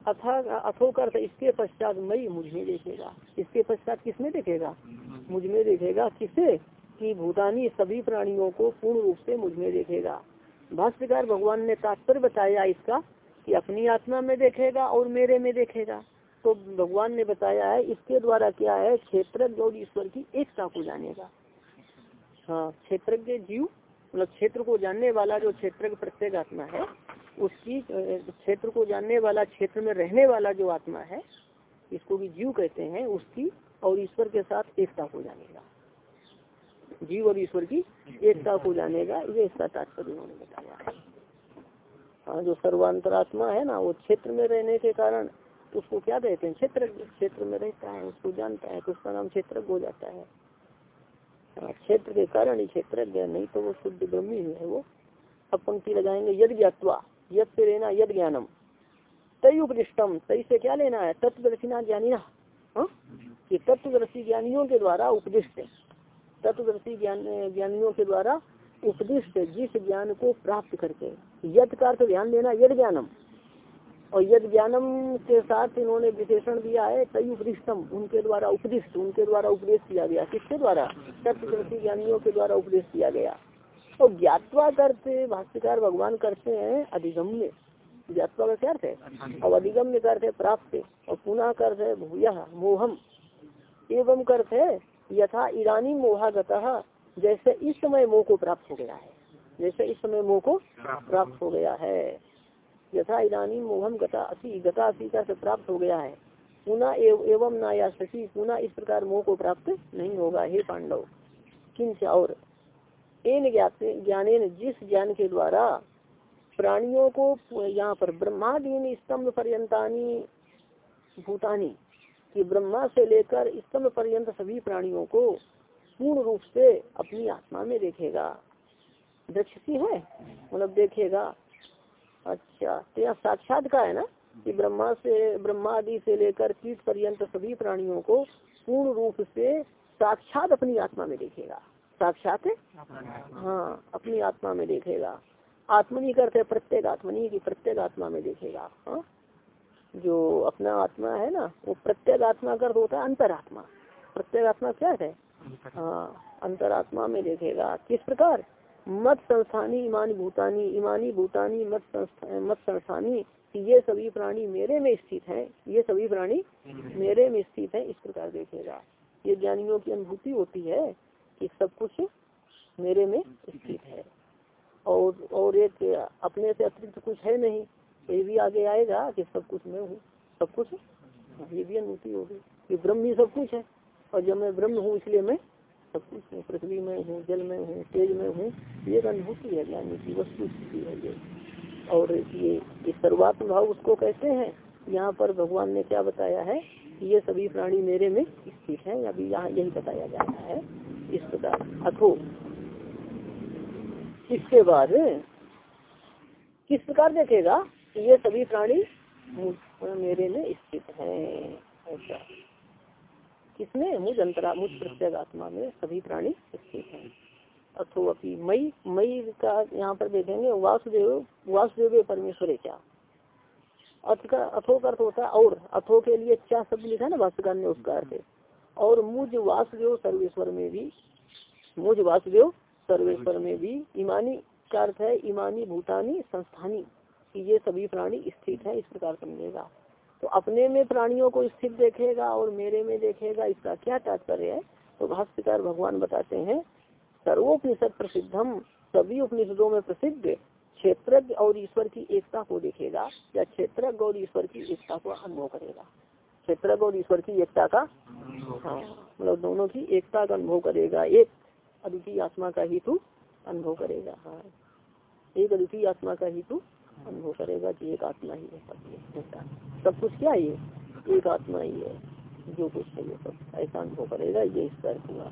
अथा अथो कर इसके पश्चात मई मुझमें देखेगा। इसके पश्चात किसमें देखेगा? मुझमें देखेगा किससे कि भूतानी सभी प्राणियों को पूर्ण रूप से मुझमें देखेगा। भाष्यकार भगवान ने तात्पर्य बताया इसका कि अपनी आत्मा में देखेगा और मेरे में देखेगा। तो भगवान ने बताया है, इसके द्वारा क्या है क्षेत्र और ईश्वर की एकता को जानेगा। हाँ क्षेत्र के जीव मतलब क्षेत्र को जानने वाला जो क्षेत्र प्रत्येक आत्मा है, उसकी क्षेत्र को जानने वाला, क्षेत्र में रहने वाला जो आत्मा है, इसको भी जीव कहते हैं, उसकी और ईश्वर के साथ एकता को जानेगा। जीव और ईश्वर की एकता को जानेगा। ये इसका तात्पर्य उन्होंने बताया। हाँ जो सर्वांतरात्मा है ना वो क्षेत्र में रहने के कारण उसको क्या कहते हैं? क्षेत्र क्षेत्र में रहता है उसको जानता है तो उसका नाम क्षेत्र हो जाता है। हाँ, क्षेत्र के कारण ही क्षेत्र नहीं तो वो शुद्ध ब्रह्मी है वो। अब पंक्ति लगाएँगे यद ज्ञातवा यद से लेना यद ज्ञानम। तय उपदिष्टम तय से क्या लेना है? तत्वदर्शिना ज्ञानी हाँ? कि तत्वदर्शी ज्ञानियों के द्वारा उपदिष्ट तत्वदर्शी ज्ञान ज्ञानियों के द्वारा उपदिष्ट जिस ज्ञान को प्राप्त करके यद का अर्थ ध्यान देना यद ज्ञानम। और यद ज्ञानम के साथ इन्होंने विशेषण दिया है तय उपदिष्टम उनके द्वारा उपदिष्ट उनके द्वारा उपदेश किया गया। किसके द्वारा? तत्वदर्शी ज्ञानियों के द्वारा उपदेश किया गया। तो ज्ञातवा करते भाष्यकार भगवान करते हैं अधिगम्य। ज्ञातवा का क्या अर्थ है? और अधिगम्य करते प्राप्त और पुनः करते भूया मोहम। एवं करते यथा ईरानी मोहागत जैसे इस समय मोह को प्राप्त हो गया है। जैसे इस समय मोह को प्राप्त हो गया है। यथा ईरानी मोहम गता असी गता असी से प्राप्त हो गया है। पुनः एव, एवं ना या शशि पुनः इस प्रकार मोह को प्राप्त नहीं होगा। हे पांडव किंच और? इन ज्ञान जिस ज्ञान के द्वारा प्राणियों को यहाँ पर ब्रह्मादीन स्तंभ पर्यंतानी भूतानी कि ब्रह्मा से लेकर स्तंभ पर्यंत सभी प्राणियों को पूर्ण रूप से अपनी आत्मा में देखेगा। दक्षसी है? मतलब देखेगा। अच्छा तो यहाँ साक्षात का है ना कि ब्रह्मा से ब्रह्मा आदि से लेकर कीट पर्यंत सभी प्राणियों को पूर्ण रूप से साक्षात अपनी आत्मा में देखेगा। साक्षात हाँ? अपनी आत्मा में देखेगा। आत्मनी करते प्रत्येक आत्मनी की प्रत्येक आत्मा में देखेगा। हाँ? जो अपना आत्मा है ना वो प्रत्येक आत्मा का होता है अंतरात्मा। प्रत्येक आत्मा क्या है? हाँ अंतरात्मा में देखेगा किस प्रकार? मत संस्थानी ईमानी भूतानी ईमानी भूतानी मत संस्था मत संस्थानी ये सभी प्राणी मेरे में स्थित हैं ये सभी प्राणी मेरे में स्थित है इस प्रकार देखेगा। ये ज्ञानियों की अनुभूति होती है कि सब कुछ मेरे में स्थित है। और और एक अपने से अतिरिक्त कुछ है नहीं। ये भी आगे आएगा कि सब कुछ मैं हूँ। सब कुछ ये भी अनुभूति होगी कि ब्रह्म ही सब कुछ है। और जब मैं ब्रह्म हूँ, इसलिए मैं सब कुछ हूँ। पृथ्वी में हूँ, जल में हूँ, तेज में हूँ, ये अनुभूति है, ज्ञानी की वस्तु स्थिति है ये। और ये सर्वात्म भाव उसको कहते हैं। यहाँ पर भगवान ने क्या बताया है ये सभी प्राणी मेरे में स्थित है। अभी यहाँ यही बताया जा रहा है इस प्रकार। अथो, इसके बाद किस प्रकार देखेगा? ये सभी प्राणी मेरे में स्थित है। ऐसा। किसमें? मुझ अंतरा, मुझ प्रत्येक आत्मा में सभी प्राणी स्थित है। अथो अपनी मई मई का यहाँ पर देखेंगे, वासुदेव वासुदेव परमेश्वर क्या? अर्थ का, अथो का अर्थ होता है और। अथो के लिए क्या शब्द लिखा ना भाष्यकार ने उसका अर्थ और मुझ वासुदेव सर्वेश्वर में भी, मुझ वासुदेव सर्वेश्वर में भी ईमानी का अर्थ है ईमानी भूतानी, संस्थानी। ये सभी प्राणी स्थित है, इस प्रकार समझेगा तो अपने में प्राणियों को स्थित देखेगा और मेरे में देखेगा, इसका क्या तात्पर्य है? तो भाष्यकार भगवान बताते हैं, सर्वोपनिषद प्रसिद्धम, सभी उपनिषदों में प्रसिद्ध क्षेत्र और ईश्वर की एकता को देखेगा, या क्षेत्र और ईश्वर की एकता को अनुभव करेगा। क्षेत्र और ईश्वर की एकता का हाँ मतलब दोनों की एकता का अनुभव करेगा, एक अद्वितीय आत्मा का हेतु अनुभव करेगा हाँ। एक अद्वितीय आत्मा का ही तू अनुभव करेगा कि एक आत्मा ही है, सब सब कुछ क्या ये? एक आत्मा ही है। जो कुछ है ये सब। ऐसा अनुभव करेगा, ये इस पर हुआ।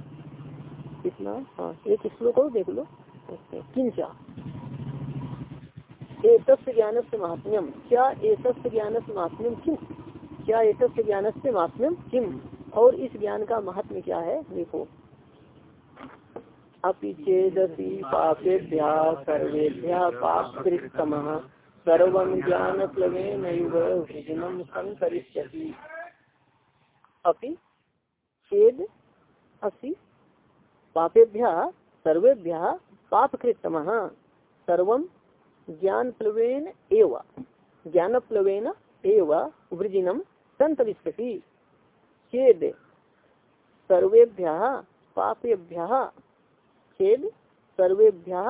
कितना? हाँ एक श्लोक और देख लो। किंचा। एक ज्ञान से महात्म्यम क्या एक ज्ञान से महात्म्यम किम? क्या एक ज्ञान से महात्म्यम किम? और इस ज्ञान का महात्म्य क्या है? देखो। अपि चेदसी पापेभ्या सर्वेभ्या पापकृतम सर्व ज्ञान प्लवेन संकरिष्यति अपि चेद असि पापेभ्य, सर्वेभ्य पापकृतम सर्व ज्ञान प्लवेन एव। ज्ञान प्लवेन एव वृजिनम संतरिष्यति चेद सर्वेभ्य, पापेभ्य चेद सर्वेभ्य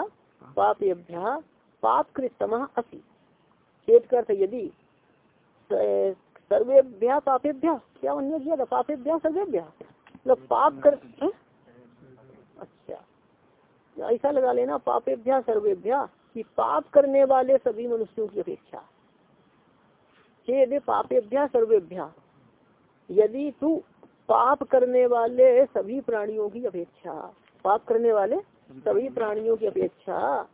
पापेभ्य पापकृतम असि। चेत करते यदि सर्वेभ्य पापेभ्य क्या अन्य किया था? पापेभ्य सर्वेभ्य? मतलब पाप कर अच्छा। ऐसा लगा लेना पापेभ्य सर्वेभ्य कि पाप करने वाले सभी मनुष्यों की अपेक्षा। चेद पापेभ्य सर्वेभ्य। यदि तू पाप करने वाले सभी प्राणियों की अपेक्षा पाप करने वाले सभी प्राणियों की अपेक्षा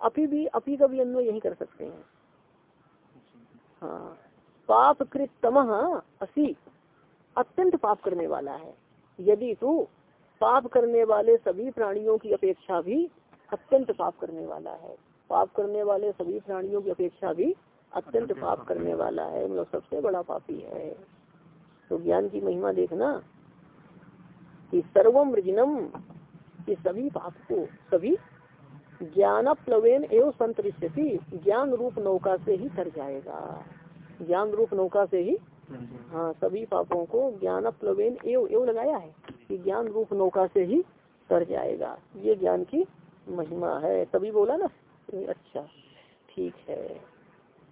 अपी भी अपी का भी अन्वय यही कर सकते हैं। हाँ। पाप कृत तम असी अत्यंत पाप करने वाला है। यदि तू पाप करने वाले सभी प्राणियों की अपेक्षा भी अत्यंत पाप करने वाला है। पाप करने वाले सभी प्राणियों की अपेक्षा भी अत्यंत पाप करने वाला है। मतलब सबसे बड़ा पापी है। तो ज्ञान की महिमा देखना। कि सर्वम रजनम कि सभी पाप को सभी ज्ञान प्लवेन एवं संतरिष्यति। ज्ञान रूप नौका से ही तर जाएगा। ज्ञान रूप नौका से ही हाँ सभी पापों को ज्ञान प्लवेन एवं एवं लगाया है कि ज्ञान रूप नौका से ही तर जाएगा। ये ज्ञान की महिमा है। तभी बोला ना अच्छा ठीक है।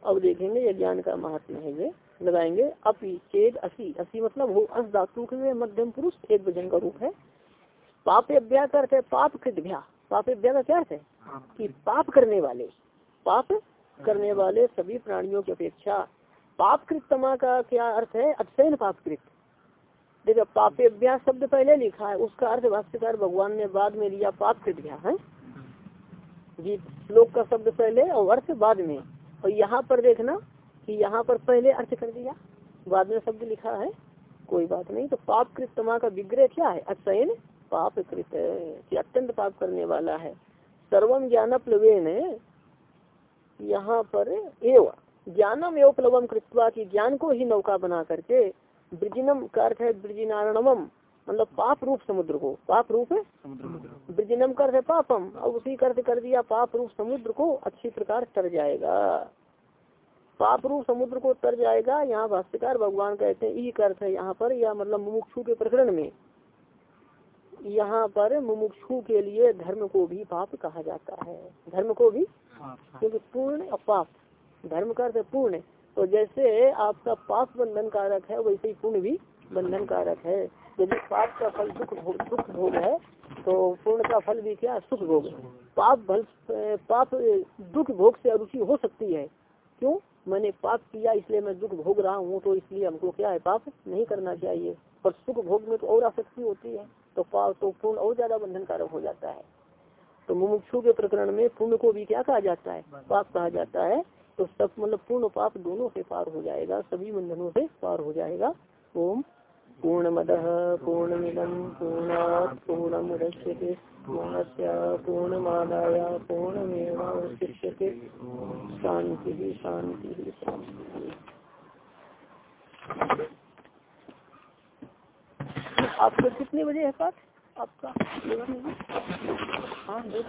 अब देखेंगे ये ज्ञान का महात्मा है ये। लगाएँगे। अपी चेद असी असी मतलब वो अस धातु के मध्यम पुरुष एक वज़न का रूप है। पाप अभ्या करते पाप कृत भ्या पाप अभ्या का क्या है? कि पाप करने वाले पाप करने वाले सभी प्राणियों की अपेक्षा पाप कृतमा का क्या अर्थ है? अक्षयन पाप कृत देखो पापेभ्या शब्द पहले लिखा है उसका अर्थ भाष्यकार भगवान ने बाद में लिया पाप कृत भ्या है? जी श्लोक का शब्द पहले और अर्थ बाद में। और यहाँ पर देखना कि यहाँ पर पहले अर्थ कर दिया बाद में शब्द लिखा है कोई बात नहीं तो पाप कृतमा का विग्रह क्या है? अचयन पाप कृत अत्यंत पाप करने वाला है। सर्वम ज्ञान प्लवेन यहाँ पर एव ज्ञानम एवं प्लवम कृत्वा की ज्ञान को ही नौका बना करके ब्रजिनम का अर्थ है ब्रजिनारणम मतलब पाप रूप समुद्र को पाप रूप है? ब्रजनम कर पापम अब उसी कर्थ कर दिया पाप रूप समुद्र को अच्छी प्रकार तर जाएगा। पाप रूप समुद्र को तर जाएगा। यहाँ भाष्यकार भगवान कहते हैं ई अर्थ है यहाँ पर या मतलब मुमुक्षु के प्रकरण में। यहाँ पर मुमुक्षु के लिए धर्म को भी पाप कहा जाता है। धर्म को भी? क्योंकि पूर्ण अपाप धर्म का अर्थ पूर्ण। तो जैसे आपका पाप बंधन कारक है वैसे ही पुण्य भी बंधन कारक है। यदि पाप का फल सुख भोग दुख भोग है तो पूर्ण का फल भी क्या? सुख भोग। पाप फल पाप दुख भोग से अरुचि हो सकती है। क्यों? मैंने पाप किया इसलिए मैं दुख भोग रहा हूँ तो इसलिए हमको क्या है? पाप नहीं करना चाहिए। पर सुख भोग में तो और आसक्ति होती है तो पाप तो पूर्ण और ज़्यादा बंधन कारक हो जाता है। तो मुमुक्षु के प्रकरण में पुण्य को भी क्या कहा जाता है? पाप कहा जाता है। तो सब मतलब पूर्ण पाप दोनों से पार हो जाएगा सभी बंधनों से पार हो जाएगा। ओम पूर्ण मद पूर्ण मिलम पूर्ण पूर्णम रच्यते पूर्णस्य पूर्णमादाय पूर्णमेवावशिष्यते। शांति शांति शांति आपका कितने बजे है पाठ? आपका हाँ दो